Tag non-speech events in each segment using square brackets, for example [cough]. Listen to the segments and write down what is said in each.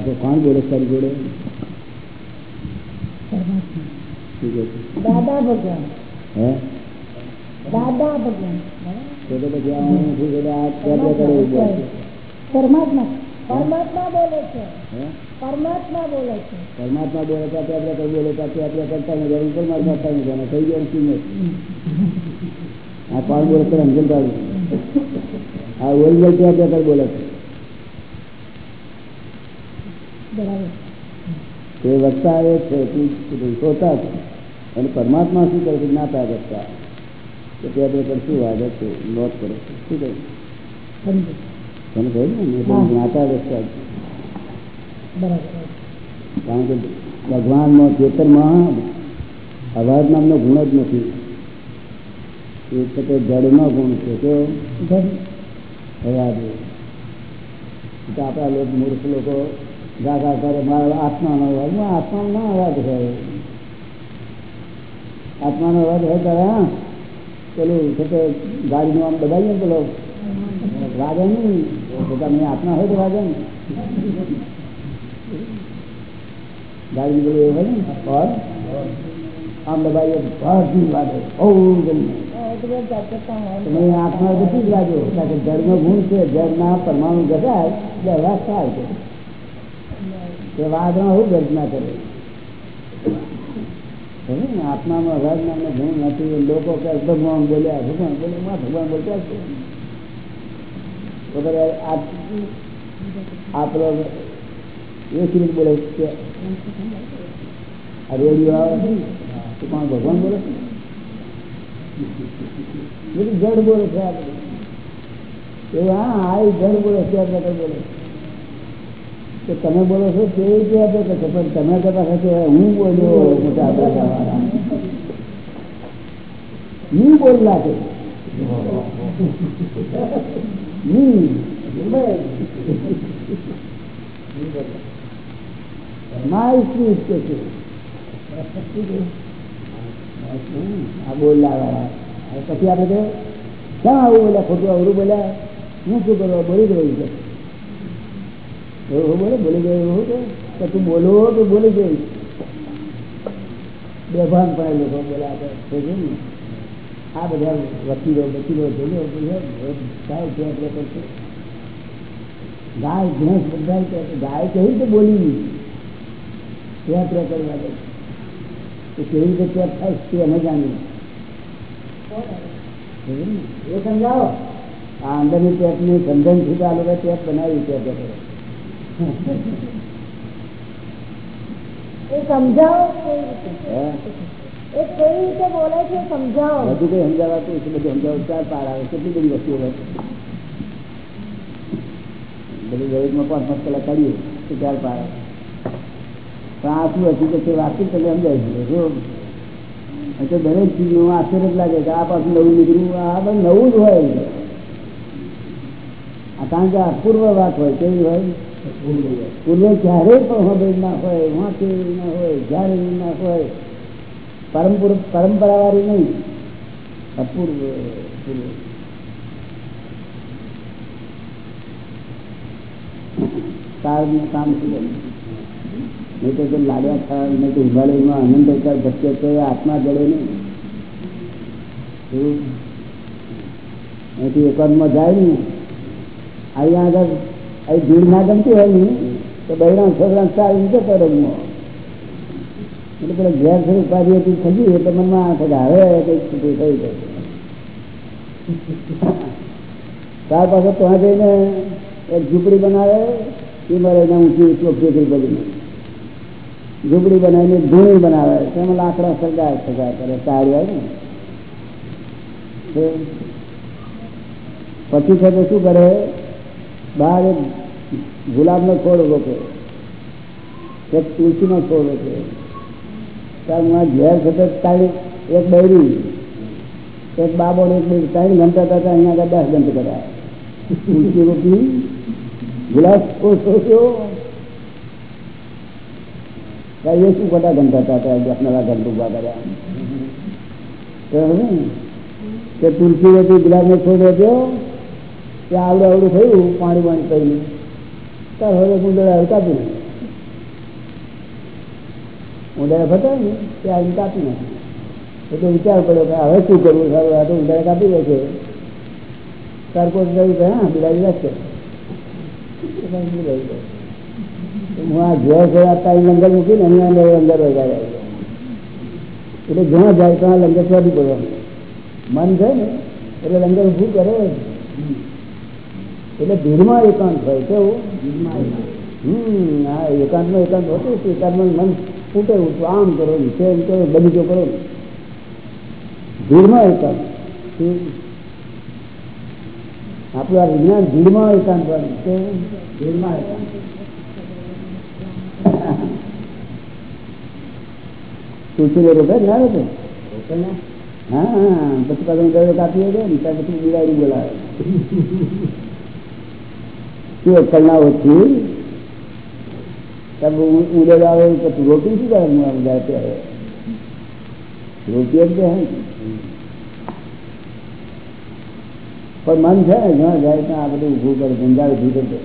તો કોણ બોલે તારી જોડે? દાદા ભગવાન. હે? દાદા ભગવાન. તો તો પછી આ હું શું આ છે. પરમાત્મા. પરમાત્મા બોલે છે. હે? પરમાત્મા બોલે છે. પરમાત્મા બોલે તો આપણે આપણે બોલે તો આપણે આપણે કરતા નથી. હવે પરમાત્મા કરતા નથી. થઈ ગયો કિંમત આ કોણ બોલે છે? પાડું આ ઓલ ત્યાં આપણે બોલે છે બરાબર તે વક્તા એ છે તું શ્રોતા છે. અને પરમાત્મા શું કરે છે? જ્ઞાતા વક્તા. તો ત્યાં આપણે શું વાગે છે? નોટ કરે. શું કહે તમે કહ્યું ને. જ્ઞાતા વક્તા કારણ કે ભગવાનમાં ચેતનમાં અવાજ નામનો ગુણ જ નથી. એ તો તે ગુણ છે તો અવાજ આપણા લોકો મૂર્ખ લોકો ગાગા કરે મારો આત્માનો અવાજ માં આત્માનો ના અવાજ હોય આત્માનો અવાજ હોય ત્યારે હા પેલું છે તે ગાડીનું આમ દબાઈએ ને પેલો વાગે નહીં તો તમને આત્મા હોય તો વાગે ને ગાડી પેલું એવું હોય ને ઓર આમ દબાઈએ બહારથી વાગે ઓ જલ્દી એટલે જાગૃતતા હોય તમે આત્મા બધી જ લાગ્યો કારણ કે જળનો ગુણ છે જળના પરમાણુ ઘટાય એટલે અવાજ થાય છે તે વાદમાં હું ગર્જના કરે સમજ્યું ને? આત્મામાં અવાજ નામનો ગુણ નથી લોકો કે ભગવાન બોલ્યા ભગવાન બોલ્યા માં ભગવાન બોલતા જ છે તો પછી આ આ પેલો એ સિરીજ બોલે છે આ રેડિયો આવે છે તો પણ ભગવાન બોલે છે બધું જડ બોલે છે આ બધું એવું હા આ ઈ જડ બોલે છે આ પ્રકાર બોલે તો તમે બોલો છો તે રીતે આપે કે પણ તમે કહેતા કે હું બોલ્યો મોટા આપણા હું બોલલા છે. કે. પછી આપડે કેમ આવું બોલ્યા? ખોટું અવરું બોલ્યા? હું શું કરવા બોલી રહ્યું છે. એવું બોલે બોલી ગયો એવું કે કે તું બોલો તો બોલી ગઈ બેભાન પણ લોકો બોલ્યા કરે છે ને આ બધા વકીલો વકીલો જોડે ગાય છે એટલે કરશે ગાય ભેંસ બધા કહે છે, ગાય કેવી રીતે બોલી ત્યાં ત્યાં કરવા દે તો કેવી રીતે ત્યાં થાય તે અમે જાણીએ સમજ્યું ને? એ સમજાવો આ અંદરની ટેપની સમજણ થી તો આ લોકો ટેપ બનાવી ટેપ કરે એ સમજાવો કેવી રીતે હે? એ કેવી રીતે બોલે છે સમજાવો બધું કઈ સમજાવાતું છે બધું સમજાવતું ચાર પાર આવે કેટલી બધી વસ્તુઓ હોય બધી દરેકમાં પાંચ પાંચ કલાક કાઢીએ તો ચાર પાર આવે પણ આ શું હતું કે તે વાતચીત તમે સમજાવી દીધું જો એ તો દરેક ચીજનું આશ્ચર્ય જ લાગે કે આ પાછું નવું નીકળ્યું આ બધું નવું જ હોય આ કારણ કે અપૂર્વ વાત હોય કેવી હોય પૂર્વે ક્યારેય પણ હવે ના હોય વાંચી ના હોય જ્યારે ના હોય પરંપરા પરંપરાવાળી નહીં અપૂર્વ પૂર્વ કાળનું કામ છે નહીં તો કોઈ લાડવા ખાવા નહીં તો હિમાલયમાં આનંદ અવતાર ભટકે તો એ આત્મા જડે નહીં એવું અહીંથી એકાદમાં જાય ને અહીંયા આગળ અહીં ભીડ ના ગમતી હોય ને, તો બહેરા છોકરા સારી રીતે પડે એટલે પેલા ઘેર છે ઉપાધિ હતી ખજી એટલે મનમાં આ થાય હવે કંઈક છૂટું થઈ જાય ત્યાર પાસે ત્યાં જઈને એક ઝૂંપડી બનાવે, એ મારે એને ઊંચી ઝૂંપડી બધી. ઝૂંપડી બનાવીને ધૂણી બનાવે તેમાં લાકડા સગાય સગાય કરે સારી આવે ને. પછી છે તો શું કરે? બહાર એક ગુલાબનો છોડ રોપે એક તુલસીનો છોડ રોપે ત્યાં ઘેર છે તારી એક બૈરી એક બાબો ને એક બૈરી ત્રણ ઘંટા થતા અહીંયા આગળ દસ ઘંટ કર્યા તુલસી રોપી ગુલાબ છોડ રોપ્યો ત્યાં એ શું ખોટા ઘંટા થતા આપણા ઘંટ ઉભા કર્યા બરાબર ને? કે તુલસી રોપી ગુલાબનો છોડ રોપ્યો ત્યાં આવડું આવડું થયું પાણી પાણી કરીને તાર હવે ગુંદડા કાપી નાખ્યા. ઊંડાઈ ફટાય ને ત્યાં કાપી નાખી. એટલે વિચાર કર્યો કે હવે શું કરવું? સારું આ તો ઊંડાઈ કાપી દે છે તાર કોઈ કહ્યું કે હા, બિલાડી રાખશે હું આ ઘેર છે અત્યારે લંગર મૂકીને અંદર અંદર વગાડ્યા એટલે જ્યાં જાય ત્યાં લંગર શોધી પડવાનું. મન છે ને, એટલે લંગર ઊભું કરે. એટલે ભીડમાં એકાંત હોય કેવું હમ હા એકાંતમાં એકાંત હોતું એકાંતમાં મન ફૂટે ઉઠું આમ કરો ને એમ કરો બગીચો કરો. ભીડમાં એકાંત. આપણું આ વિજ્ઞાન ભીડમાં એકાંત હોય છે. ભીડમાં એકાંત. તુલસી ને રોકે ના? રોકે હા હા. પછી પાછું કાપી દે ને ત્યાં પછી બિલાડી બોલાવે. શું અક્કલના ઓછી તબ ઉડેલ આવે પછી રોટી શું કરે હું જાય ત્યારે રોટી જ હે પણ મન છે ને જ્યાં જાય ત્યાં આ બધું ઊભું કરે ગંજાળ ઊભું કરે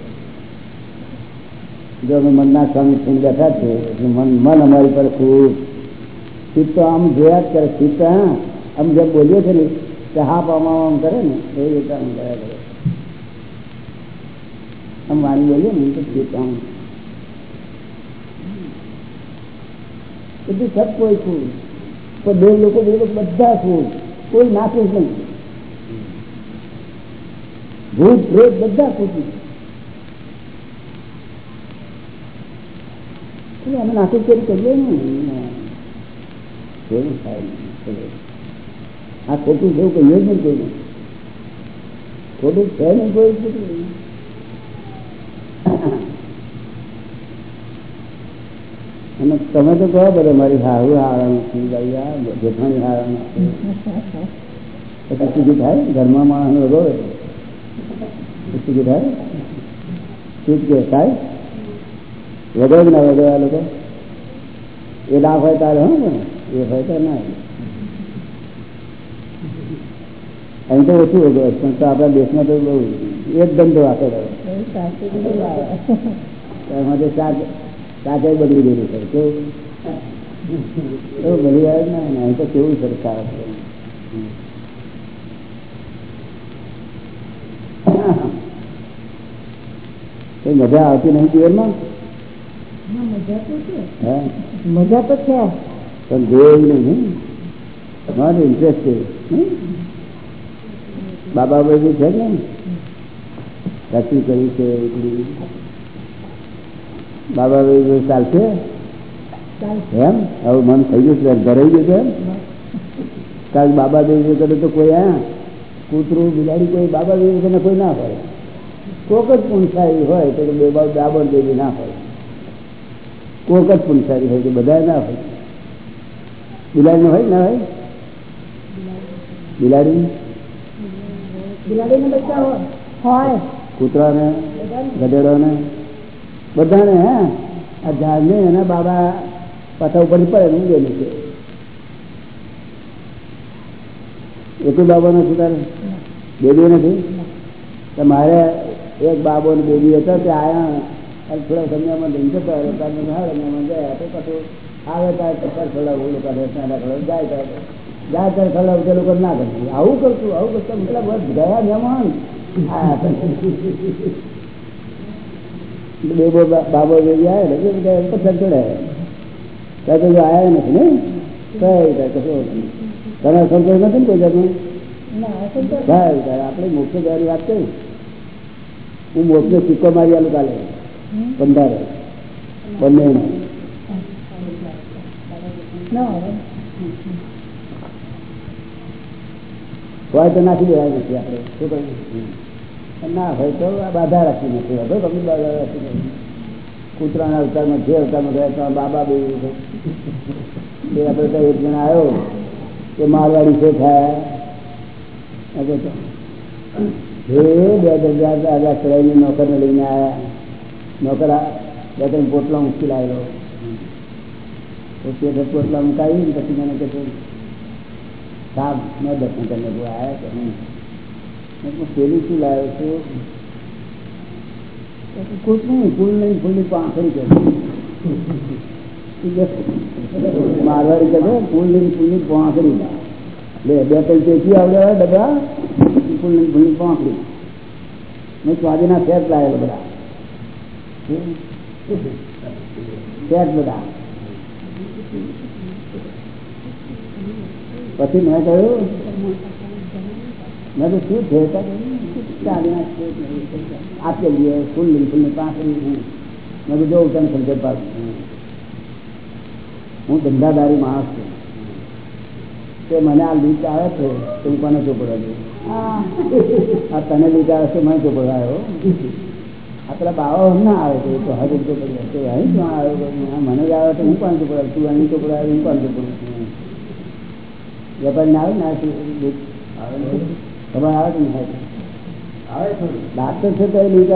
જો અમે મનના સ્વામી થઈને બેઠા છે એટલે મન મન અમારી પર ખૂબ ચિત્ત તો આમ જોયા જ કરે ચિત્ત હા આમ જેમ બોલીએ છે ને કે હા પામા આમ કરે ને એ રીતે આમ ગયા કરે આમ વાણી બોલીએ ને તો ચિત્ત આમ બધું સબ કોઈ છું પણ બે લોકો બે લોકો બધા છું કોઈ નાખું નહીં. ભૂત, પ્રેત બધા ખોટું અમે નાખું કરી કરીએ ને. આ ખોટું જેવું કહીએ જ નહીં. કોઈ ખોટું છે નહીં કોઈ. અને તમે તો કહો બધે મારી હારું હારા નથી ભાઈ આ જેઠાણી હારા નથી પછી સીધી થાય ઘરમાં માણસ રોવે સીધી થાય શું કે થાય વગર જ ના વગર આ લોકો એ ના હોય તારે હા ને એ હોય તો ના અહીં તો ઓછું વગર પણ તો આપણા દેશમાં તો બહુ એક ધંધો આપે એમાં તો શાક શાકે બગડી ગયેલું છે કેવું? બગડી આવે ને? અહીં તો કેવું સરકાર છે? મજા આવતી નહીં જીવનમાં? મજા તો છે હે? મજા તો છે. પણ જોયું નહીં મારે ઇન્ટરેસ્ટ છે? બાબા ભાઈ છે ને? સાચું કર્યું છે બાબા ભાઈ ચાલશે? એમ? હવે મન થઈ ગયું ભરાઈ ગયું છે કારણ કે બાબા દેવી કરે તો કોઈ હા કૂતરું બિલાડી કોઈ બાબા દેવી કરે કોઈ ના હોય. કોક જ પુનસારી હોય તો બે બાબ દેવી ના હોય. કોક જ પુનસારી હોય તો બધા ના હોય. બિલાડી હોય ના હોય? બિલાડી? બિલાડી ને બચ્ચા હોય હોય. કૂતરાને ગધેડોને? બધાને, હા? આ ઝાડને એના બાબા પાછા ઉપર પડે ને ગયેલું છે એટલું બાબો નથી તારે? બેબી નથી? મારે એક બાબો ને બેબી હતો, તે આયા થોડા સમયમાં જતો રહ્યો તારે એમાં ગયા, તો પછી આવે ત્યારે પચાસ ઓલું લોકો રસના ખવડાવું જાય ત્યારે. જાય ત્યારે ખવડાવું તે લોકો ના કરતું આવું કરતું આવું કરતું મતલબ ગયા મહેમાન. આયા બેબો બાબો જેવી આવે ને પથ્થર ચડાય ત્યાં તો આવ્યા નથી ને? કશો સંતોષ નથી ને કોઈ જાતનું? આપણે મોક્ષ જવાની વાત કરી. હું મોક્ષનો સિક્કો મારી આલું કાલે. બંધારે બંને હોય તો નાખી દેવાય નથી આપણે. શું કહ્યું ના હોય તો આ બાધા રાખી નથી હોય તો તમે બાધા રાખી નથી કૂતરાના અવતારમાં જે અવતારમાં ગયા તો બાબા બે એ આપણે તો એક જણા આવ્યો કે મારવાડી છે થાય હે બે દરજા આગળ ચડાવીને નોકરને લઈને આવ્યા નોકર આ બે ત્રણ પોટલા મૂકી લાવેલો પછી એ પોટલા મુકાવી ને પછી મને કહે સાહેબ મેં દર્શન કરીને કોઈ આવ્યા કે નહીં મેં કીધું, પેલું શું લાવ્યો છો? તો નહીં ફૂલ નહીં ફૂલની પાંખડી કરી મારવાડી કહે નહીં ફૂલની પાંખડી મેં સ્વાદીના સેટ લાવેલા બધા. સેટ બધા. પછી મેં કહ્યું મેં તો શું છે ચાલીના આપી દઈએ ફૂલની ફૂલની પાંખડી મેં કીધું જોઉં તને સમજણ પાડું હું ધંધાદારી માણસ છું તે મને આ લીક આવે છે તો હું કોને ચોપડવા દઉં આ તને લીક આવે છે મને ચોપડવાયો આ પેલા બાવા ના આવે છે તો હજુ ચોપડી તો અહીં ક્યાં આવ્યો મને જ આવે તો હું કોને ચોપડાવ તું અહીં ચોપડાવે હું કોને ચોપડું વેપારી ના આવે ને આ લીક ખબર આવે કે આવે? ડાક્ટર છે તો એ લીક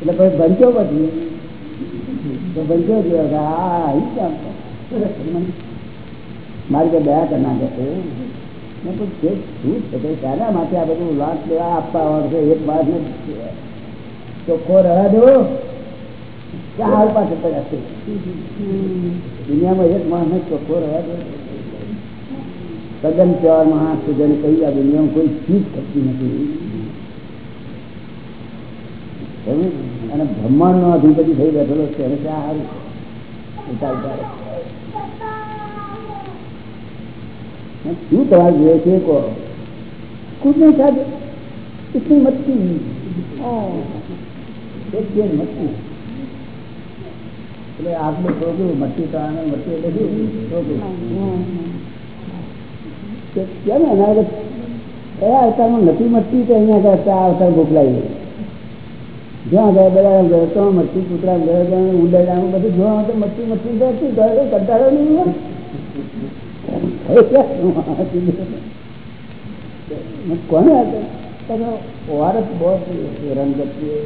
એટલે પછી બનતો પછી. તો બનતો ગયો કે આ અહીં કામ મારી તો દયા કરના નાખે છે. મેં કહ્યું છે શું છે? કે શાના માટે આ બધું લાંચ લેવા આપવા આવડશે એક માણસ ને ચોખ્ખો રહેવા દેવો? કે હાલ પાસે પડ્યા છે? દુનિયામાં એક માણસ ને ચોખ્ખો રહ્યા દેવો? સદન ચાર માણસ છે, જેને કહી આ દુનિયામાં કોઈ ચીજ થતી નથી. અને બ્રહ્માંડ નો અધિપતિ થઈ બેઠેલો છે, એને ક્યાં હારું? શું તમારે જોઈએ છે કહો. કુદને સાથે એટલી મચ્છી એકદમ મતકી એટલે આટલું છોકરું મટકી કારણે મટકી એટલે શું? કેમ એના આગળ કયા અવતારમાં નથી મચ્છી તો અહીંયા કરતા અવતાર મોકલાવી જ્યાં ગયા બધા ગયો તો મચ્છી કૂતરા ગયો ત્યાં ઉંડાડાનું બધું જોવા તો મચ્છી મચ્છી તો શું ગયો કંટાળો નહીં કોને તમે ઓઆરએસ બહુ હેરાન કરતી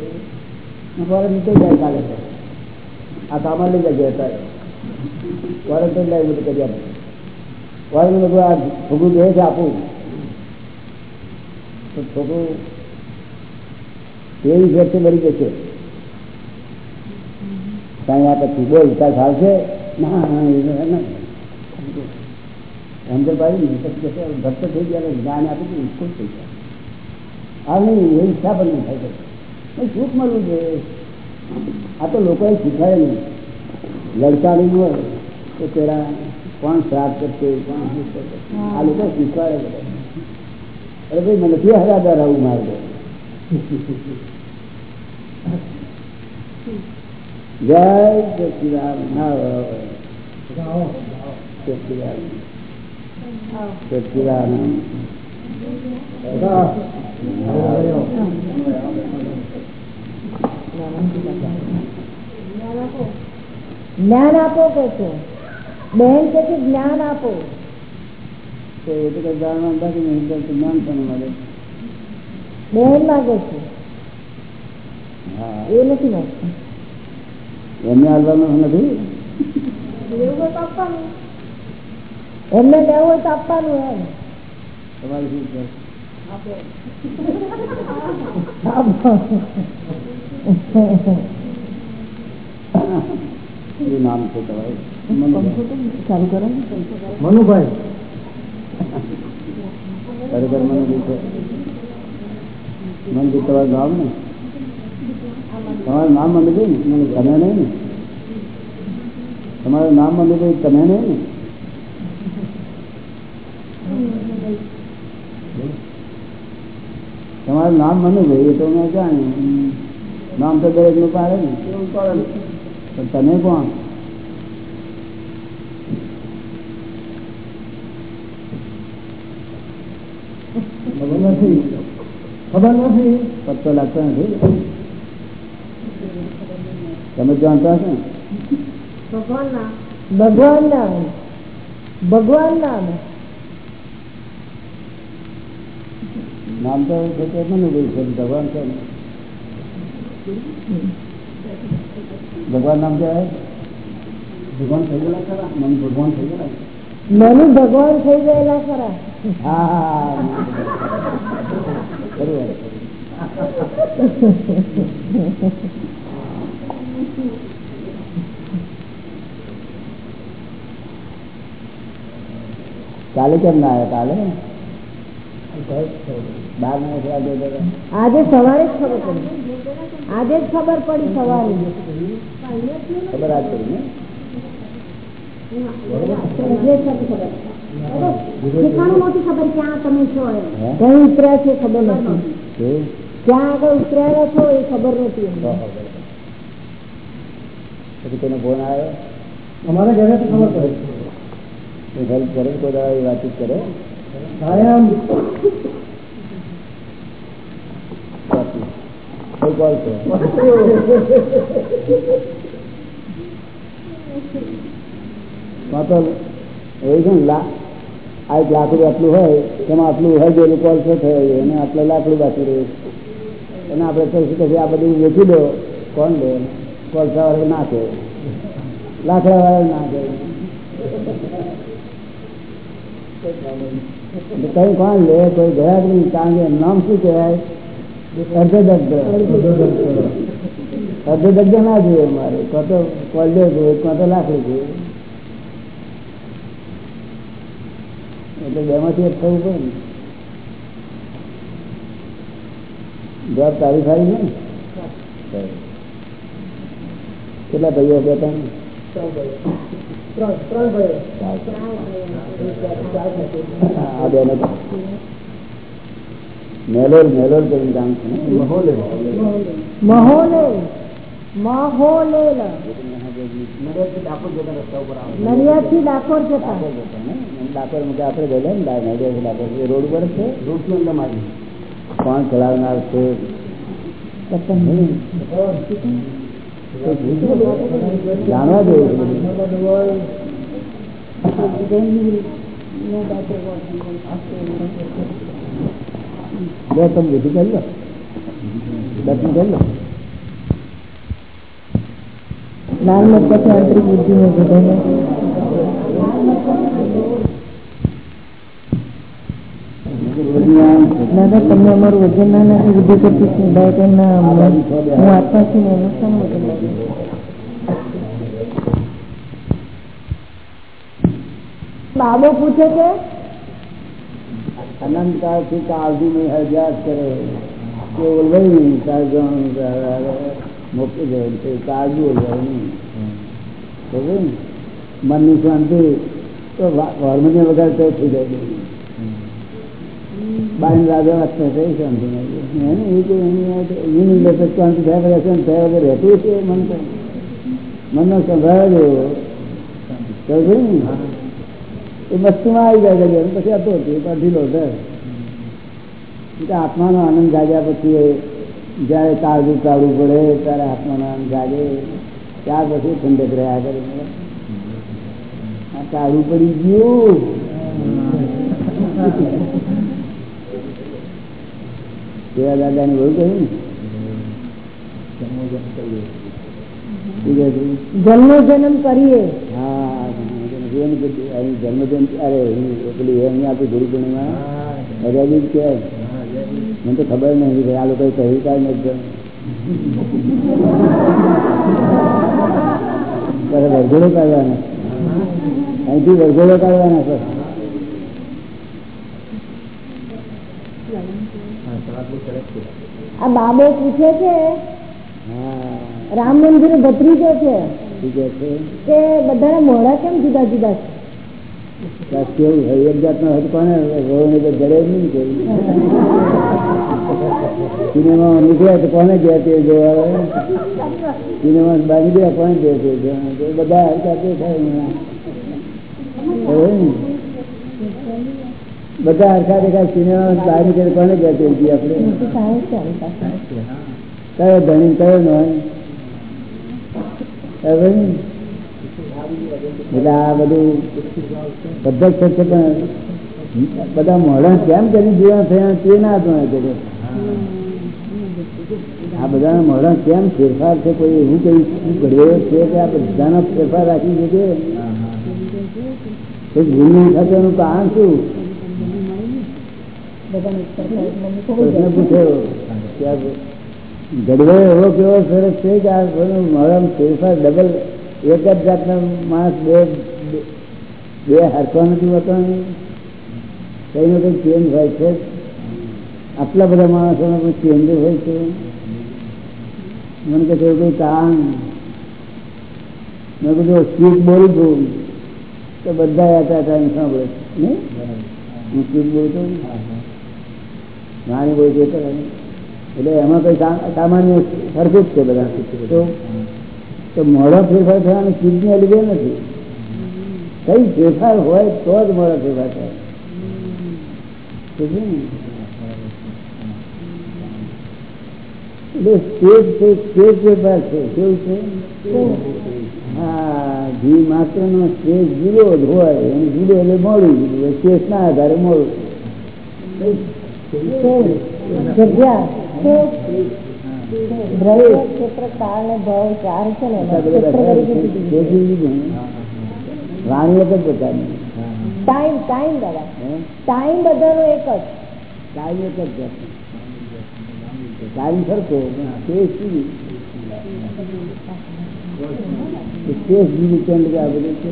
ઓઆરએસ નીકળી જાય કાલે આ સામાન લઈ જાય હતા ઓઆરએસ જ લાવી બધું કરી આપે ઓઆરએસ બધું આ છોકરું જોઈએ છે આપું તો છોકરું એવી વ્યક્તિ મરી જશે કાંઈ આ પછી બોલ વિકાસ આવશે ના અંદર પાડી ભક્ત થઈ ગયા જ્ઞાન આપી દીધું, ખુશ થઈ ગયા. આ નહીં, એ ઈચ્છા પણ નહીં થાય છે સુખ મળવું જોઈએ? આ તો લોકોએ શીખાય નહીં લડકાની હોય, તો પેલા કોણ શ્રાપ કરશે કોણ શું કરશે આ લોકો શીખવાડે બધા અરે ભાઈ મને નથી હરાદાર આવું માર્ગે જય સચિદાન ના સચિદાન સચિદાન જ્ઞાન આપો કે છે બેન કે જ્ઞાન આપો. તો એ તો કઈ જાણવા નથી નહીં તો જ્ઞાન પણ મળે. બેન માગે છે. એ નથી માગતું એમને આવવાનું નથી? એમને લેવું હોય તો આપવાનું એમ. તમારે શું છે? [laughs] શું નામ છે તમારું? ચાલુ કરો મનુભાઈ. ખરેખર મનુભાઈ મનભાઈ તમારું નામ ને? તમારું નામ મનુભાઈ ને? તમે નહીં ને? તમારું નામ મનુભાઈ તમે નહીં ને? તમારું નામ મનુભાઈ એ તો મેં જાણ્યું. નામ તો દરેકનું પાડે ને. પણ તમે કોણ? ખબર નથી. ખબર નથી. પત્તો લાગતો નથી. તમે જાણતા ભગવાન ના ભગવાન ના ભગવાન નામ નામ તો છે ભગવાન છે. ભગવાન નામ કહેવાય ભગવાન થઈ ગયેલા ખરા? મને ભગવાન થઈ ગયેલા? મને ભગવાન થઈ ગયેલા ખરા. હા બરોબર. કાલે કેમ ના આવ્યા કાલે? આજે સવારે જ ખબર પડી આજે જ ખબર પડી સવારે ખબર આજ પડી ને ઠેકાણું નથી ખબર ક્યાં તમે છો હે? ક્યાં ઉતર્યા છે ખબર નથી કેવું? ક્યાં આગળ ઉતર્યા છો એ ખબર નથી તો ખબર. પછી કોઈનો ફોન આવ્યો અમારા ઘરે તો ખબર પડે એ હેલ્પ કરે કોઈ દાડા એ વાતચીત કરે કાયમ કોઈ કોલ છે કાં તો એવું છે ને લા આ એક લાકડું આટલું હોય તેમાં આટલું હોય ગયેલું કોલસો થયો છે અને આટલું લાકડું બાકી રહ્યું અને આપણે કહીશું કે આ બધું વેચી દો કોણ લે કોલસા વાળા નાખે લાકડા વાળા નાખે કઈ કોણ લે? કોઈ ગયા નહીં કારણ કે નામ શું કહેવાય? અર્ધદગ્ધ અર્ધદગ્ધ ના જોઈએ મારે. કાં તો કોલ્ડે જોઈએ કાં તો લાકડી જોઈએ. એટલે બેમાંથી એક થવું પડે ને. જવાબ તારી સારી ને? કેટલા ભાઈઓ બે ત્રણ મેલોર મેલોર કરીને કામ છે મહોલે. મહોલે. મહોલે નડિયાદથી ડાકોર જતા ડાકોર મૂકે આપણે બોલે રોડ પર છે? રોડની અંદર મારી. કોણ ચલાવનાર છે? જાણવા જેવું તમે વિધિ કરી લો. દર્શન કરી લો. લાલ મતલબ આંતરિક બુદ્ધિ ને દાદા તમને અમારું વજન ના નથી બુદ્ધિ કરતી છું દાદા ના હું આત્મા છું ને એનું શું વજન લાગે બાબો પૂછે છે અનંત કાળથી કાળજી મેં હજાર કરે કે ઓલવાઈ નહીં કાળજી મોકલી જાય છે કાળજી ઓલવાય નહીં બરોબર ને? મનની શાંતિ તો હાર્મોનિયમ વગર તો થઈ જાય બધું. બાઈને રાજા વાંચતા થઈ શાંતિ નહીં એને એ કોઈ એની વાત- એની અંદર શાંતિ થયા વગર શાંત થયા વગર રહેતું છે મન તો મનનો સંભાળ જેવો બરોબર ને? એ મસ્તીમાં આવી જાય ઘડી વાર. પછી હતો તે પણ ઢીલો થાય એટલે આત્માનો આનંદ જાગ્યા પછી એ જ્યારે તાળું ચાલવું પડે ત્યારે આત્માનો આનંદ જાગે ત્યાર પછી ઠંડક રહ્યા કરે આ તાળું પડી ગયું તેવા દાદા ને? એવું કહ્યું હા જન્મ જન્મ અરે પેલી આપી ગુરુ પૂર્ણિમા. રજાજી કે મને તો ખબર નહીં કે આ લોકો કહ્યું કાંઈ નથી વર્ગોળો [laughs] કાઢવાના. અહીંથી વર્ગોળો કાઢવાના સર. આ બાબો પૂછે છે? રામ મંદિર ભત્રીજો છે. કે બધાના મોઢા કેમ જુદા જુદા છે? કેવું હોય એક જાતનો હોય રોને તો જડે નહીં કોઈ. સિનેમા નીકળ્યા તો કોને ગયા તે જોવા? સિનેમા બાંધી ગયા કોને ગયા તે બધા હરકત થાય? બધા હરખા દેખા સિનેમા બહાર નીકળે કોને કહેતી હતી આપણે. કયો ધણી કયો ન હોય ખબર ને? એટલે આ બધું બધા જ છે પણ બધા મોડા કેમ કરી જીવન થયા તે ના જાણે આ બધાના મોડા કેમ ફેરફાર છે કોઈ એવું કઈ શું ઘડવે છે કે આ બધાના ફેરફાર રાખી શકે? કે ભૂલ થતો એનું કારણ શું બધાને એક સરખા એક મમ્મી ખબર પ્રશ્ન છે. પૂછ્યો કે આ એવો કેવો સરસ છે કે આ મરમ ફેરફાર ડબલ એક જ જાતના માણસ બે બે- બે નથી હોતો ને? કઈ ને કઈ ચેન્જ હોય છે? આટલા બધા માણસોને કોઈ ચેન્જ હોય છે? મને કે કોઈ કામ મેં કીધું સ્પીચ બોલું છું. તો બધા હતા સાંભળે હું સ્પીચ બોલતો નાની જે કરે એટલે એમાં કઈ સામાન્ય સરખું જ છે બધા તો મોડો ફેરફાર થવાની ચીજને લીધે નથી. કઈ ફેરફાર હોય તો જ મોડો ફેરફાર થાય. એટલે સ્ટેજ છે. કેવું છે? હા ઘી માત્ર નો સ્ટેજ જ હોય, એને જુદો એટલે મોડું સ્ટેજ ના આધારે મોડું જગ્યા એક જ બધાની ટાઈમ ટાઈમ દાદા ટાઈમ બધાનો એક જ ટાઈમ એક જ. ટાઈમ સરખો જુદી સ્ટેજ જુદી આ બધું છે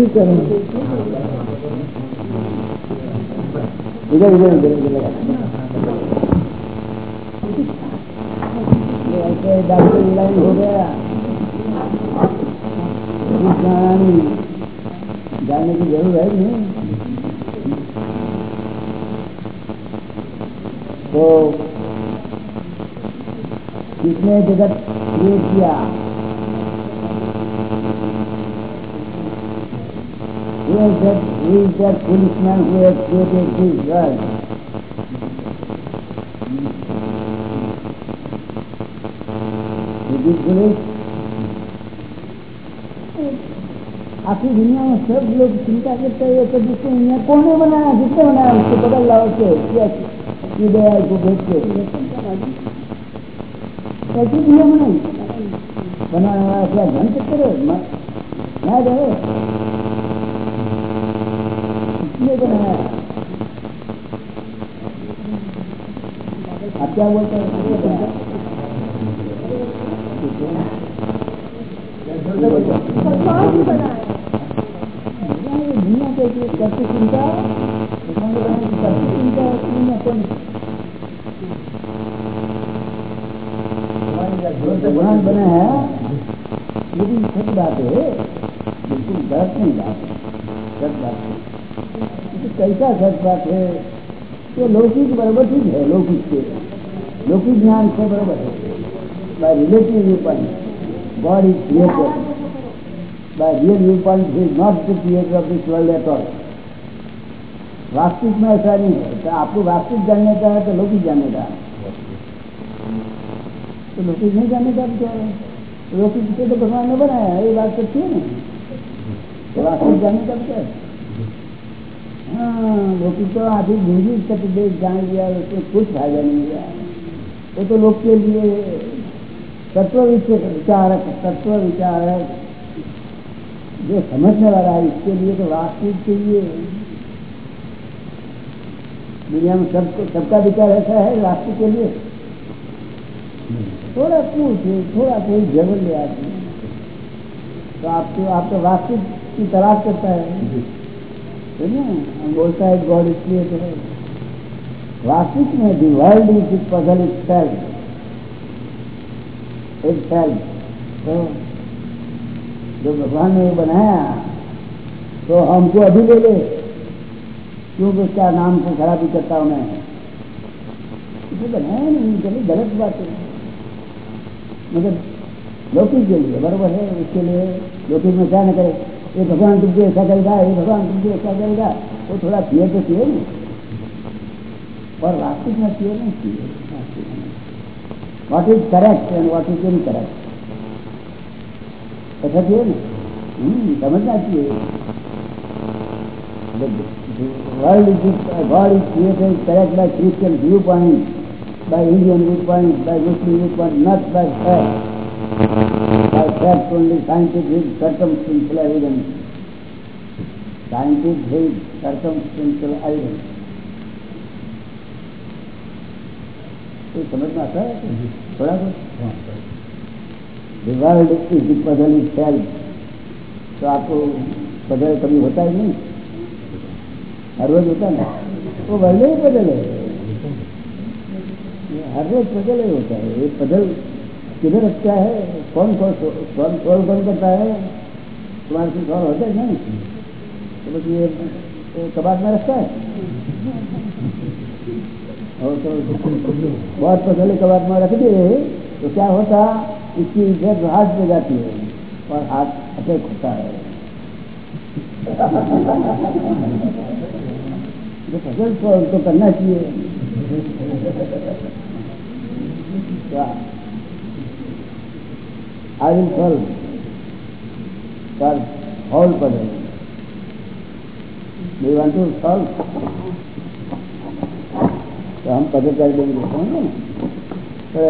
शुद्धि करेंगे इधर इधर इधर लगा that foolish man who has created this world. Is it? foolish? आखिरी दुनिया में सब लोग चिंता करते हैं कि जिसको दुनिया कौन बनाया जिसने बनाया उसको बदल लाओ के सीधे आए को भेज के कैसी दुनिया बनाई ये बनाया आप क्या बोलते हैं दुनिया के कैसे चिंता भगवान बना है। कैसा सच बात है तो लौकिक बराबर ठीक है, लौकिक के लौकिक ज्ञान से बराबर है। By relative viewpoint God is created by real viewpoint, he is not the creator of this world at all. वास्तविक में ऐसा नहीं है। तो आपको वास्तविक जानने का है तो लौकिक जानने का तो लौकिक नहीं जानने का क्या है? लौकिक से तो भगवान ने बनाया है, ये बात सच्ची है ना तो वास्तविक जानने का क्या है? हाँ तो आधी ज़िंदगी तक जान लिया उसमें कुछ फ़ायदा नहीं हुआ। वो तो लोग के लिए तत्व विचारक तत्व विचारक। जो समझने वाला है, इसके लिए तो वास्तविक चाहिए। दुनिया में सबको सबका विचार ऐसा है, वास्तविक के लिए। थोड़ा पूछे, थोड़ा कोई ज़रूर ले आते तो आपको आपको वास्तविक की तलाश करता है। बोलता है गॉड इसलिए तो वास्तविक में the world is puzzle itself itself तो जो भगवान ने बनाया तो हमको अभी ले ले, क्योंकि उसका नाम को खराबी करता हूँ मैं। बनाया नहीं चलिए गलत बात है। मगर लौकिक के लिए, बरबर है, उसके लिए लौकिक में क्या न करे। ये भगवान तुमको ऐसा करेगा ये भगवान तुमको ऐसा करेगा वो थोड़ा पिए तो पिए नहीं। और वास्तविक में पिए नहीं पिए what is correct and what is incorrect ऐसा चाहिए ना समझना चाहिए। World is God is created correct by Christian viewpoint by Indian viewpoint by Muslim viewpoint not fact by fact circumstantial evidence scientific circumstantial evidence तो समझ में आता है थोड़ा बहुत The world is the puzzle itself. तो आपको पजल कभी होता ही नहीं हर रोज होता ना वो वर्ल्ड ही है हर रोज पजल ही होता है ये पजल किधर अच्छा है? कौन कौन कौन कौन कौन करता है? तुम्हारे से सॉल्व होता है? तो बस ये कबाड़ में रखता है। और तो बहुत पजल कबाड़ में रख दिए तो क्या होता? इसकी इज़्ज़त हाथ में जाती है और हाथ अटैक होता है। जो फ़सल को उनको करना चाहिए। क्या आई विल सॉल्व पर all puzzle you want to solve तो हम पजल कर देंगे समझे ना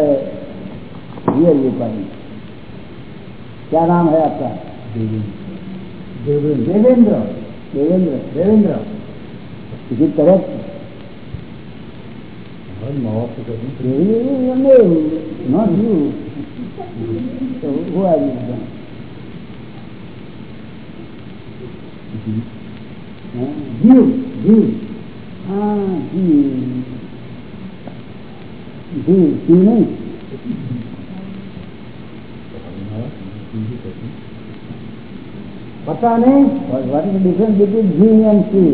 रियल उपाय क्या नाम है आपका देवेंद्र देवेंद्र देवेंद्र देवेंद्र इसी तरह नॉट तो वो आ जीव जीव हाँ जीव जीव जीव नहीं पता नहीं। is the difference between G and C?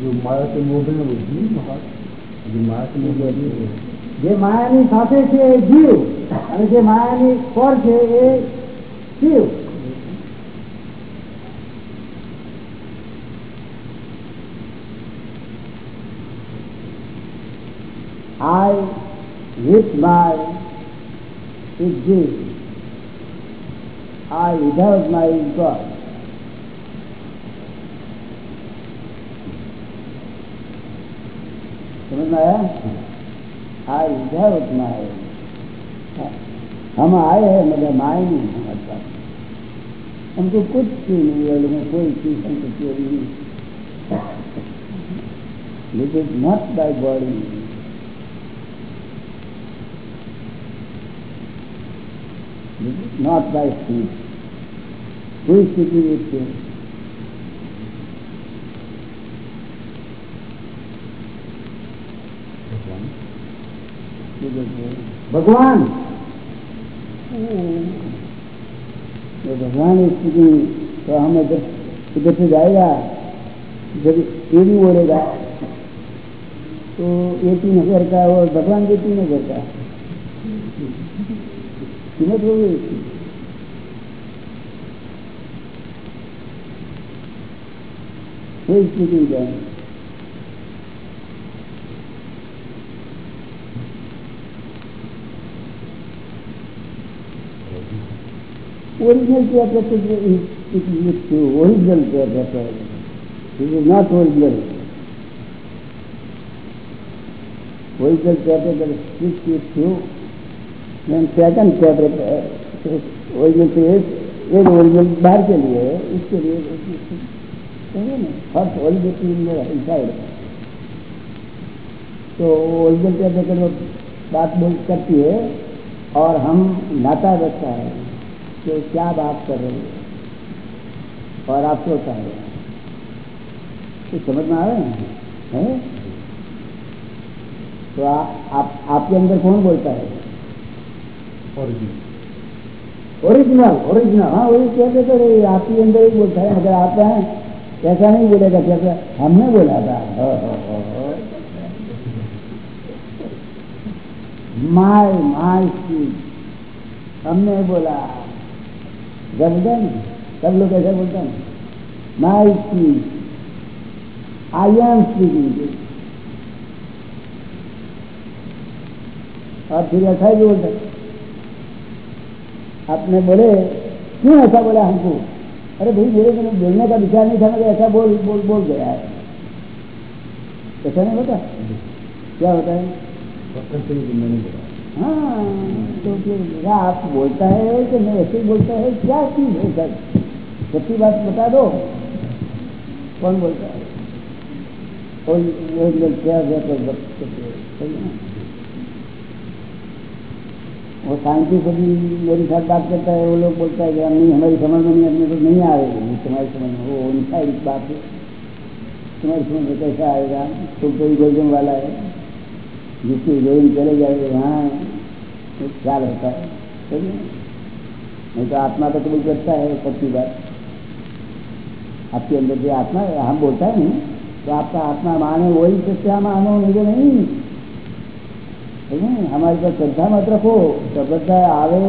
जो माया के मोह में वो जीव महा जो माया के मोह જે માયાની સાથે છે એ જીવ અને જે માયાની પર છે એ Shiva I with my is Jesus. I without my is God. સમજમાં विदाउट माए हम आए हैं, मगर माए नहीं हमारे हमको कुछ भी नहीं वर्ल्ड में कोई चीज़ हमको चोरी नहीं। नॉट बाय बॉडी नॉट कोई स्थिति तो भगवान की स्थिति तो हम इधर से जाएगा, जब ये भी बोलेगा तो ये तीन हज़ार का और भगवान के तीन हज़ार का कीमत हो गई कोई स्थिति जाएँगे ओरिजिनल पेपर से original paper it is not original original paper जब स्विच बाहर के लिए उसके लिए फ़र्स्ट ओरिजिनल टीम में तो ओरिजिनल पेपर जब बात बोल करती है और हम नाता रखता है कि क्या बात कर रहे हो? और आप सोचता है? तो समझ में आ रहे हैं? है? तो आ, आप आपके अंदर कौन बोलता है? ओरिजिनल ओरिजिनल हाँ वही कहते तो रही आपके अंदर ही बोलता है। मगर आप हैं कैसा नहीं बोलेगा कैसा हमने बोला था। हो, हो, हो, हो। माय माय हमने बोला। गर्दन सब लोग ऐसा बोलते हैं। स्पीच आई एम स्पीकिंग और फिर ऐसा ही बोलते आपने बोले क्यों ऐसा बोला हमको? अरे भाई मेरे को बोलने का विचार नहीं था मगर ऐसा बोल बोल बोल गया है। ऐसा नहीं होता? क्या होता है? हाँ तो फिर आप बोलता है कि नहीं ऐसे बोलता है? क्या चीज़ है सर सच्ची बात बता दो। कौन बोलता है? और क्या सही है। वो साइंटिस्ट अभी मेरे साथ बात करता है, वो लोग बोलता है कि नहीं हमारी समझ में नहीं अपने को नहीं आएगी तुम्हारी समझ में। वो उनका एक बात है। तुम्हारी समझ में कैसा आएगा? तुम तो इगोइजम वाला है। जिसकी इगोइजम चले जाएगा वहाँ एक ख्याल होता है नहीं तो आत्मा तो कभी करता है सबकी बात। आपके अंदर जो आत्मा हम बोलता है नहीं तो आपका आत्मा माने वही सत्या मानो नहीं तो नहीं। ठीक है? हमारे पास श्रद्धा मत रखो, श्रद्धा आवे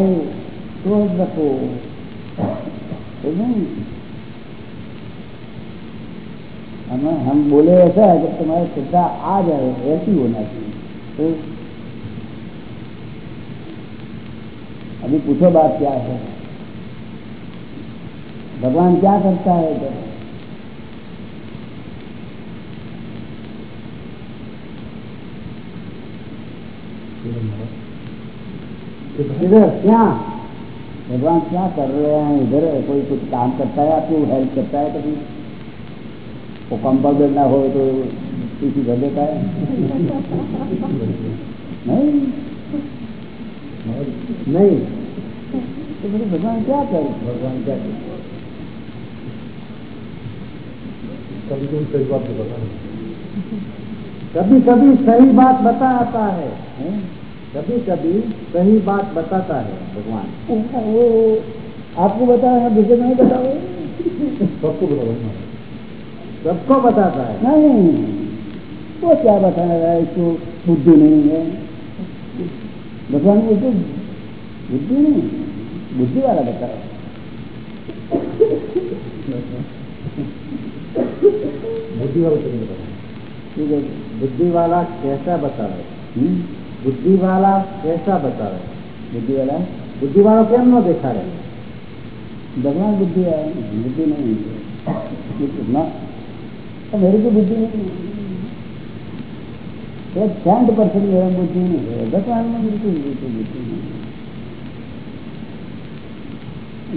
तो रखो। हम हम बोले ऐसा है कि तुम्हारी श्रद्धा आ जाए, ऐसी होना चाहिए। तो अभी पूछो बात क्या है? भगवान क्या करता है इधर? क्या? भगवान क्या कर रहे हैं? इधर कोई कुछ काम करता है आपको हेल्प करता है कभी? वो कंपाउंडर ना हो तो किसी कर देता है? नहीं। नहीं। तो फिर भगवान क्या करे? भगवान क्या करे? कभी तुम सही बात नहीं बता कभी कभी सही बात बताता है कभी कभी सही बात बताता है भगवान। वो आपको बताया दूसरे नहीं बताओ? सबको बता रहा सबको बताता है। नहीं। वो क्या बताना रहा है? इसको बुद्धि नहीं है। भगवान तो बुद्धि नहीं बुद्धि वाला बताया। बुद्धि वाला बुद्धि वाला कैसा बता रहे हम्म? बुद्धि वाला कैसा बता रहे बुद्धि वाला? बुद्धि वाला क्या न देखा रहे भगवान बुद्धि बुद्धि नहीं है। मेरी तो बुद्धि नहीं है। बुद्धि नहीं है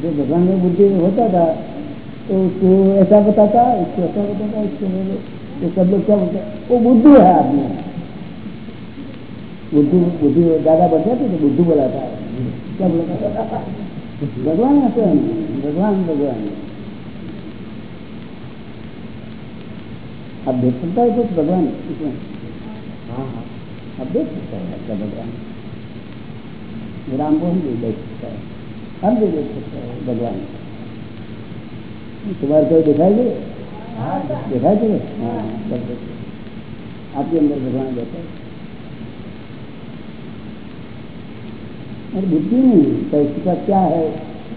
जो भगवान में बुद्धि होता था तो उसको ऐसा बताता, इसको ऐसा बताता बोलो तो सब लोग क्या बोलते? वो बुद्धू है आदमी। बुद्धू, बुद्धि ज़्यादा बढ़ तो बुद्धू बोलाता क्या भगवान ऐसे भगवान भगवान। अब देख सकता है कुछ भगवान। हाँ हाँ। अब देख सकता है आपका भगवान हम भी देख सकता है भगवान तुम्हारे कोई दिखाई दे दिखाई दे आपके अंदर भगवान बैठा है बुद्धि नहीं तो इसका क्या है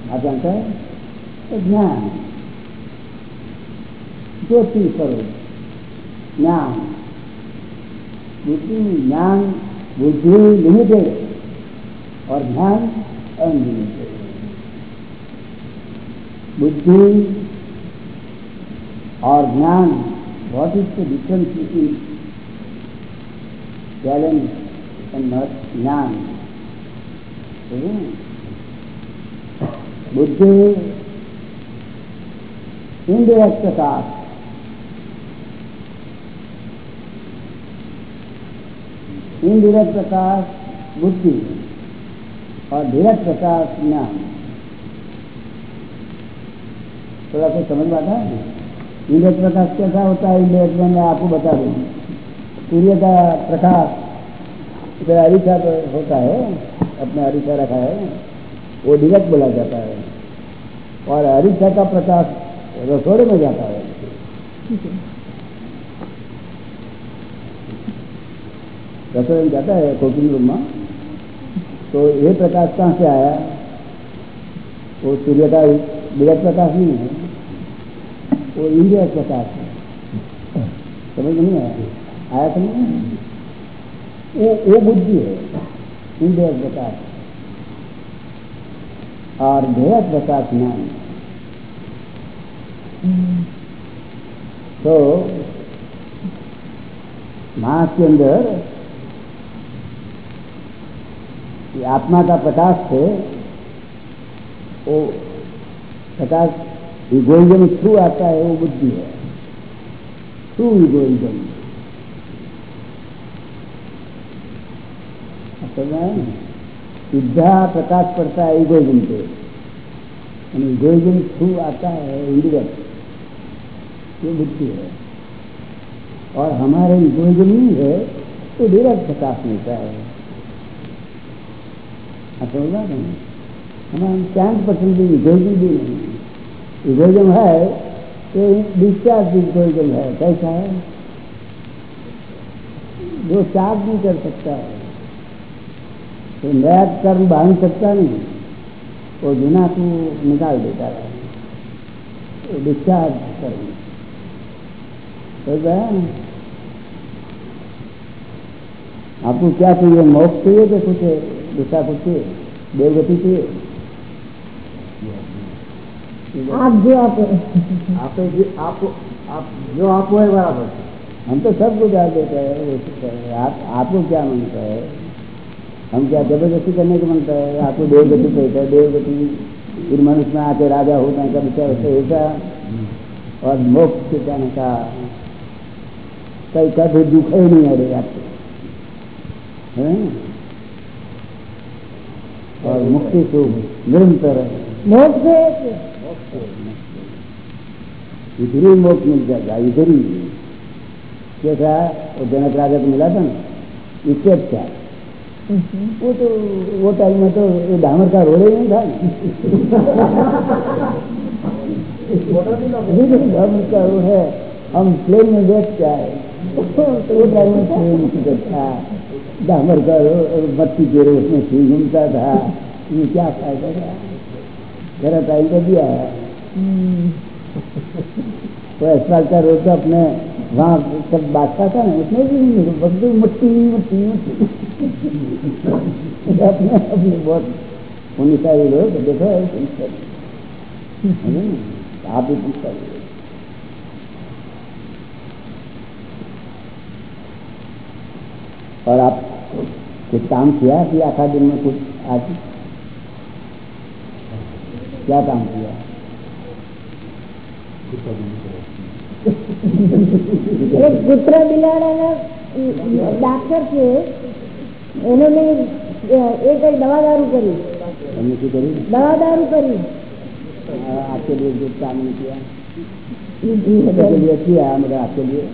आप जानते हैं तो ज्ञान ज्योति स्वरूप ज्ञान बुद्धि ज्ञान, बुद्धि लिमिटेड और ध्यान अनलिमिटेड बुद्धि और ज्ञान is the difference between talent and ज्ञान। बुद्धि इनडायरेक्ट प्रकाश इनडायरेक्ट प्रकाश, बुद्धि और धीरज प्रकाश, ज्ञान। थोड़ा कुछ समझ में आता है? इंद्रिय प्रकाश कैसा होता है? इंद्रिय में आपको बता दूँ। सूर्य का प्रकाश इधर तो होता है, अपने अरिछा रखा है, वो धीरज बोला जाता है। और अरिछा का प्रकाश रसोड़े में जाता है। रसोई जाता है कोकिंग रूम में तो ये प्रकाश कहाँ से आया? वो सूर्य का डिरेक्ट प्रकाश नहीं है। वो इंडिया प्रकाश है। समझ नहीं आया? आया समझ में वो वो बुद्धि है इंडिया प्रकाश। और ध्येय प्रकाश ज्ञान तो माँ के अंदर आत्मा का प्रकाश से वो प्रकाश इगोइजम थ्रू आता है, वो बुद्धि है। थ्रू इगोइजम सीधा प्रकाश पड़ता है इगोइजम पे। અને थ्रू आता है इंडिविजुअल ये बुद्धि है। और हमारे इगोइजम ही है तो निरक प्रकाश मिलता है। हैं हमारा चाँद परसेंट भी इगोइज्म भी नहीं इगोइज्म है तो डिस्चार्ज है, कैसा है? चार्ज नहीं कर सकता है। तो नया कर्म बाँध सकता नहीं। जुना को निकाल देता है। तो डिस्चार्ज कर्म हो? आपको क्या चाहिए? मोक्ष चाहिए कि कुछ? कुछ चाहिए देवगति चाहिए आप जो आप आप आपको आप जो आपको है बराबर हम तो सब कुछ आ देते हैं है। आप आपको क्या मानता है? हम क्या ज़बरदस्ती करने को मानता है? आपको देवगति कहता है। देवगति फिर मनुष्य में आके राजा होता है का विचार होता ऐसा। और मोक्ष के जाने का कई कभी दुख ही नहीं आ रही आपको। है ना? और मुक्ति सुख निरंतर है। मोक्ष इधर ही मोक्ष मिल जाएगा इधर ही कैसा? वो जनक राजा को मिला था ना? इससे अच्छा। वो तो वो टाइम में तो ये डामर का रोड ही नहीं था। तो डामर का रोड है। हम प्लेन में बैठ जाए। [laughs] तो वो टाइम में प्लेन था डामर का बत्ती के रोड में फिर घूमता था। ये क्या फ़ायदा था? जरा टाइम तो दिया है? तो एसपाल का रोड तो अपने वहाँ सब बादशाह था ना उसमें भी नहीं बदलू मुट्ठी मुट्ठी मुट्ठी। अपने अपने बहुत होनी सारी लोग देखो? आप भी पूछता और आप कुछ काम किया कि आखा दिन में कुछ आज क्या काम किया એક કૂતરા બિલાડાના ડાક્ટર છે એને મેં એ કઈ દવા દારૂ કરી हमने की करी દવા दारू કરી और आपके लिए जो काम नहीं किया मेरे के लिए किया मेरे आपके लिए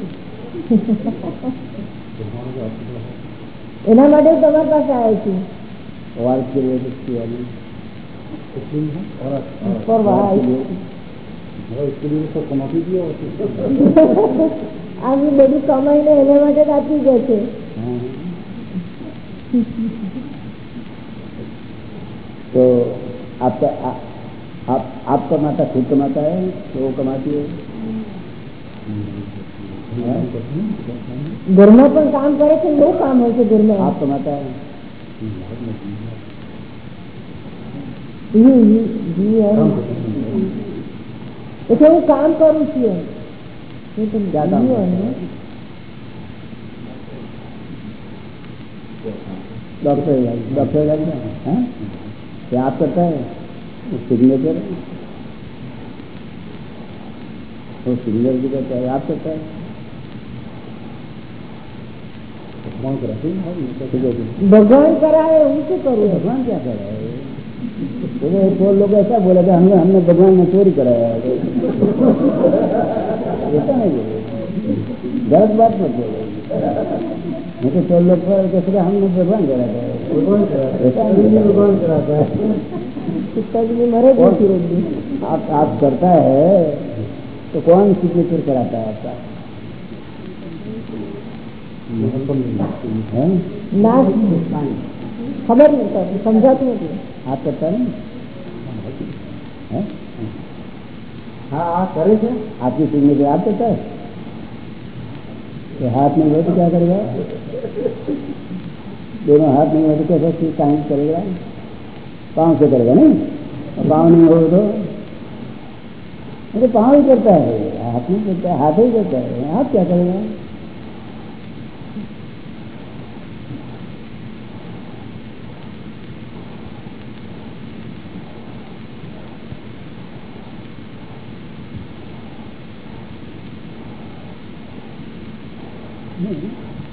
[laughs] એના માટે હું તમારી પાસે આવી છું और के लिए कुछ किया नहीं ફરવા और के આવી लिए इसके लिए तो कमाती दिया આ બી બધું કમાઈને એના માટે જ આપી ગયો છે हाँ। तो आपका आ, आप आप कमाता खुद कमाता है तो वो कमाती है हाँ? काम करे કામ કરે છે બહુ કામ હોય છે ઘરમાં डॉक्टर में क्या? हाँ? आप करता है? सिग्नेचर वो सिग्नेचर भी करता है आप करता है। भगवान कराए उनको करो भगवान क्या कर रहे तो, तो लोग ऐसा बोले थे हमने हमने भगवान ने चोरी कराया ऐसा नहीं बोले। गलत बात मत बोले। तो चोर लोग कैसे हमने भगवान कराया भगवान कराता है आप आप करता है तो कौन सिग्नेचर कराता है आपका? है ના ખબર નહીં પડતી સમજાતું નથી आप करता नहीं है हाँ हाँ करे थे आपकी सिग्नेचर आप करता है तो हाथ नहीं हो तो क्या करेगा दोनों हाथ नहीं हो तो कैसे चीज काम करेगा पाँव से करेगा नहीं और पाँव नहीं हो तो अरे पाँव ही करता है हाथ नहीं करता है हाथ ही करता है हाथ क्या करेगा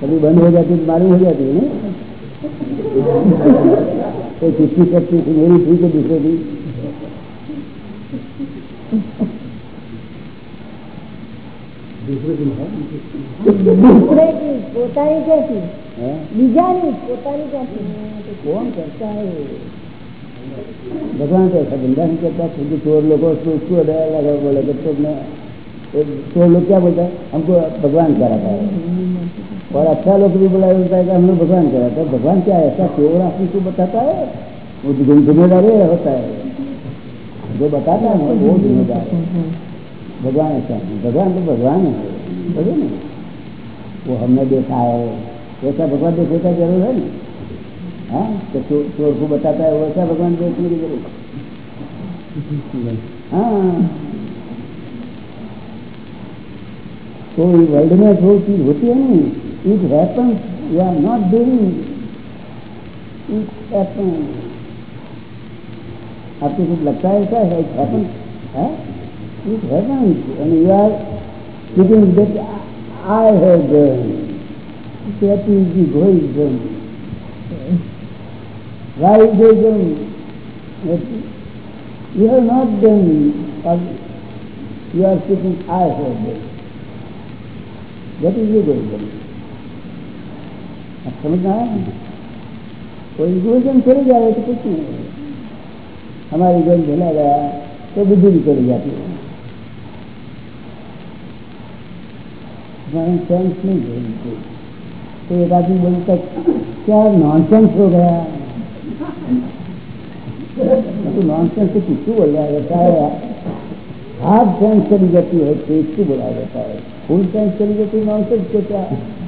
कभी बंद हो जाती है तो मालूम हो जाती है नहीं तो [laughs] किसकी शक्ति थी मेरी थी कि दूसरे की दूसरे दिन है દૂસરેથી પોતાની ક્યાંથી है? બીજાની પોતાની ક્યાંથી तो कौन करता है भगवान तो ऐसा बंदा नहीं करता क्योंकि चोर लोगों को उसको डर लगा बोले कि तुमने एक चोर लोग क्या बोलता है हमको भगवान कराता है और अच्छा लोग भी बोला बोलता है हमने भगवान कराता है भगवान क्या ऐसा चोर आदमी को बताता है? वो जिम- ज़िम्मेदारी होता है। जो बताता है, वो जिम्मेदार है। भगवान ऐसा नहीं। भगवान तो भगवान है। समझे ना? वो हमने देखा है। वैसा भगवान देखने का ज़रूर है ना? हाँ? तो चोर को बताता है वैसा भगवान देखने की ज़रूरत हाँ। तो वर्ल्ड में जो चीज़ होती है ना। it happen you are not doing it happen आपको कुछ लगता है ऐसा है इट हैपन है it happen and you are thinking that I have done that is the egoism why they done that you have not done or you are thinking I have done that is egoism अब समझ तो कुछ। हमारी egoism चला गया तो बुद्धि भी चली जाती है। तो एक आदमी बोलता क्या नॉनसेंस हो गया? [laughs] तो नॉनसेंस से किसको बोला जाता है हाफ़ सेंस चली जाती है तो है। फुल सेंस चली जाती है क्या?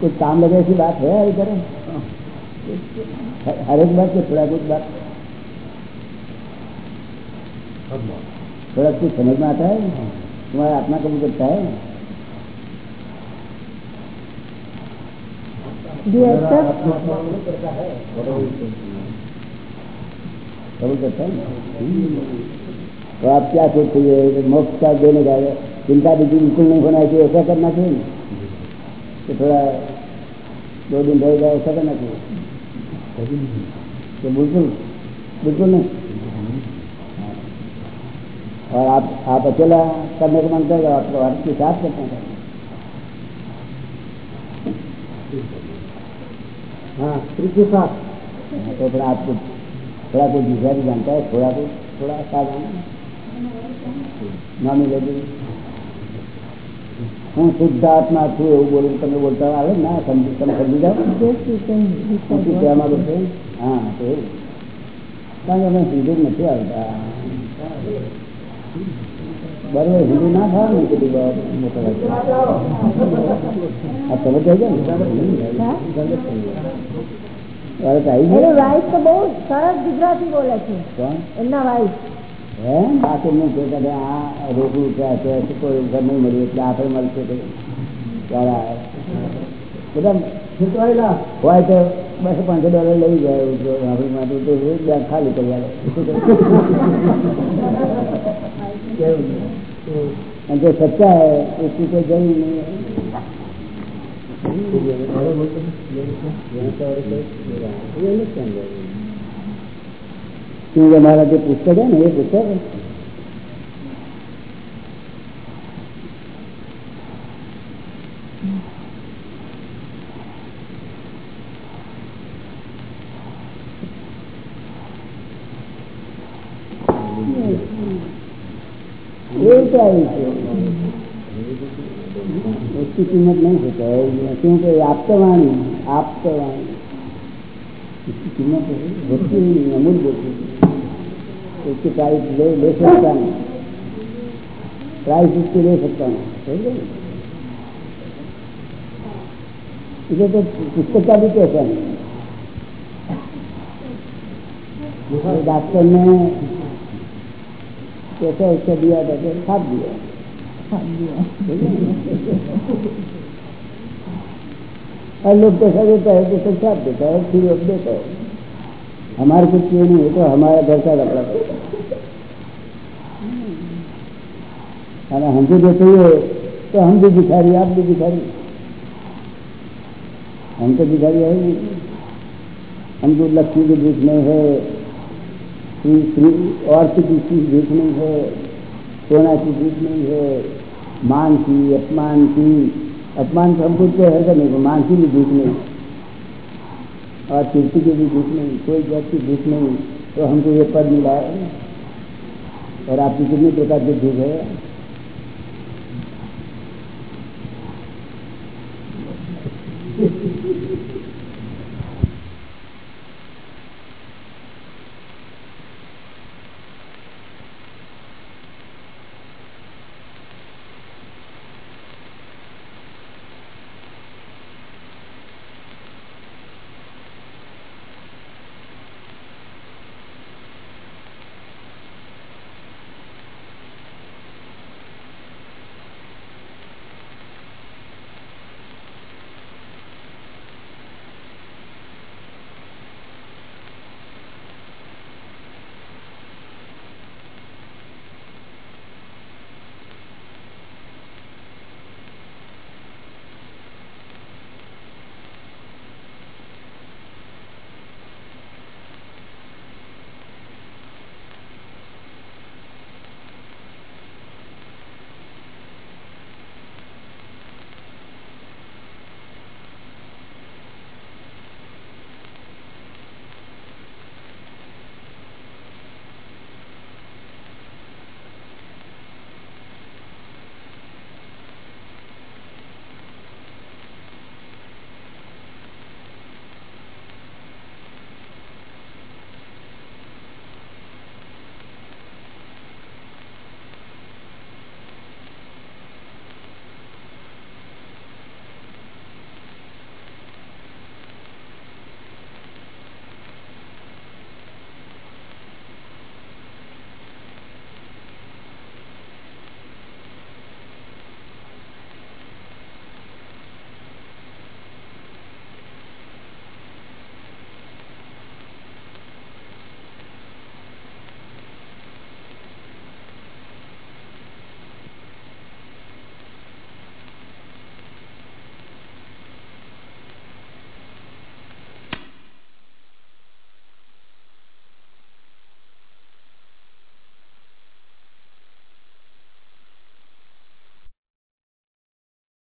कुछ काम लगे ऐसी बात है इधर हर- हर एक बात से थोड़ा कुछ बात। थोड़ा कुछ समझ में आता है? तुम्हारा आत्मा कभी करता है? है? तो आप क्या सोचते मोक्ष का देने का चिंता भी बिल्कुल नहीं होना चाहिए ऐसा करना चाहिए। ना? तो थोड़ा दो दिन रहेगा ऐसा करना चाहिए तो बिल्कुल बिल्कुल नहीं और आप आप अकेला करने का मन करेगा आपको आपके साथ करना है हाँ स्त्री के साथ हाँ, तो फिर आपको थोड़ा कुछ दूसरा भी जानता है थोड़ा कुछ थोड़ा सा जाना નામી લેતી હું શુદ્ધાત્મા છું એવું બોલું તમે બોલતા આવે? ના સમજી તમે સમજી જાઓ. શું કહેવા હા તો કારણ કે અમે હિન્દુ નથી આવતા. બરોબર હિન્દુ ના થાય ને? કેટલી આ તમે થઈ જાય ને સરસ ગુજરાતી બોલે છે. એમના વાઈફ. બાકી નું છે કે આ રોગું છે કોઈ વખત નહીં મળ્યું એટલે આપણે મળશે ત્યારે બધા છૂટવાયેલા હોય તો બસો પાંચસો ડોલર લઈ જાય આપણી માટે તો બેંક ખાલી કરી આવે જો સચ્ચા હે ઉસી તો જઈ નહીં શું અમારા જે પુસ્તક છે ને, એ પુસ્તક उसकी कीमत नहीं होता है क्योंकि आप तो वाणी आप तो वाणी उसकी कीमत होती ही नहीं अमूल बोलती उसकी प्राइस ले ले सकता नहीं प्राइस उसकी ले सकता समझ इसे तो पुस्तक का भी कैसा तो डॉक्टर ने कैसा उसका दिया था तो छाप दिया और लोग पैसा देता है तो सब छाप देता है फिर देता है हमारे कुछ ये नहीं है तो हमारा घर का कपड़ा। है। अगर हमको जो चाहिए तो हम भी भिखारी, आप भी भिखारी। हम तो भिखारी है ही। नहीं हमको लक्ष्मी की भूख नहीं है और किसी चीज़ भूख नहीं है, सोना की भूख नहीं है, मान की, अपमान की, अपमान तो हमको तो है मान की भी भूख नहीं और कीर्ति की भी भूख नहीं, कोई जात की नहीं तो हमको ये पद मिला है। और आपकी कितने प्रकार की भूख है?